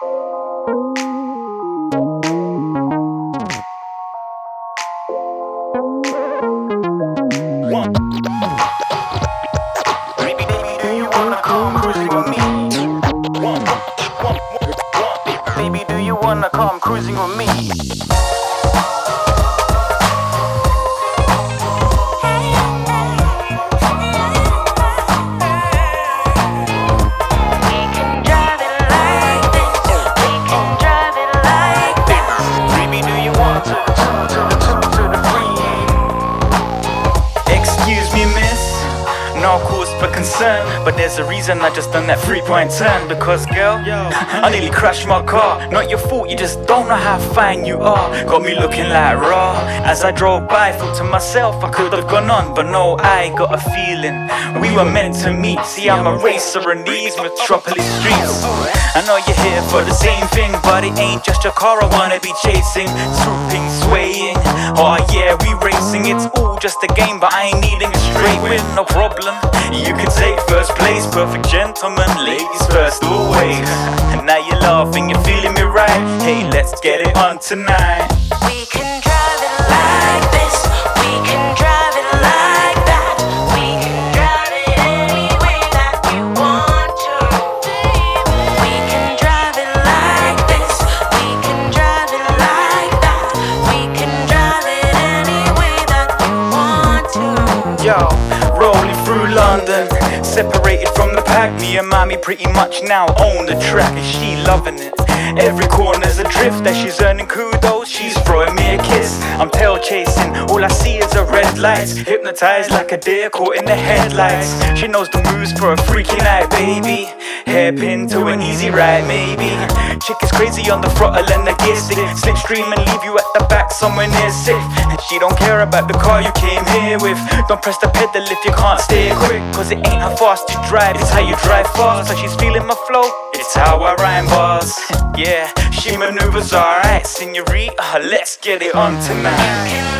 Baby, baby, do you wanna come cruising with me? Baby, do you wanna come cruising with me? But there's a reason I just done that three point turn. Because, girl, I nearly crashed my car. Not your fault, you just don't know how fine you are. Got me looking like raw. As I drove by, thought to myself I could have gone on, but no, I got a feeling we were meant to meet. See, I'm a racer in these metropolis streets. I know you're here for the same thing, but it ain't just your car I wanna be chasing. Swooping, yeah, we racing. It's all just a game, but I ain't needing a straight win, no problem. You can take first place, perfect gentleman, ladies first always. And now you're laughing, you're feeling me right. Hey, let's get it on tonight. We can separated from the pack. Me and mommy pretty much now own the track, and she loving it. Every corner's a drift that she's earning kudos. She's throwing me a kiss. I'm tail chasing, all I see is a red lights. Hypnotized like a deer caught in the headlights. She knows the moves for a freaky night, baby. Hairpin to an easy ride, maybe. Chick is crazy on the throttle and the gear stick. Slipstream and leave you at the back somewhere near safe. And she don't care about the car you came here with. Don't press the pedal if you can't steer quick. Cause it ain't how fast you drive, it's how you drive fast. So she's feeling my flow, it's how I rhyme bars. yeah, she maneuvers alright, senorita. Let's get it on tonight.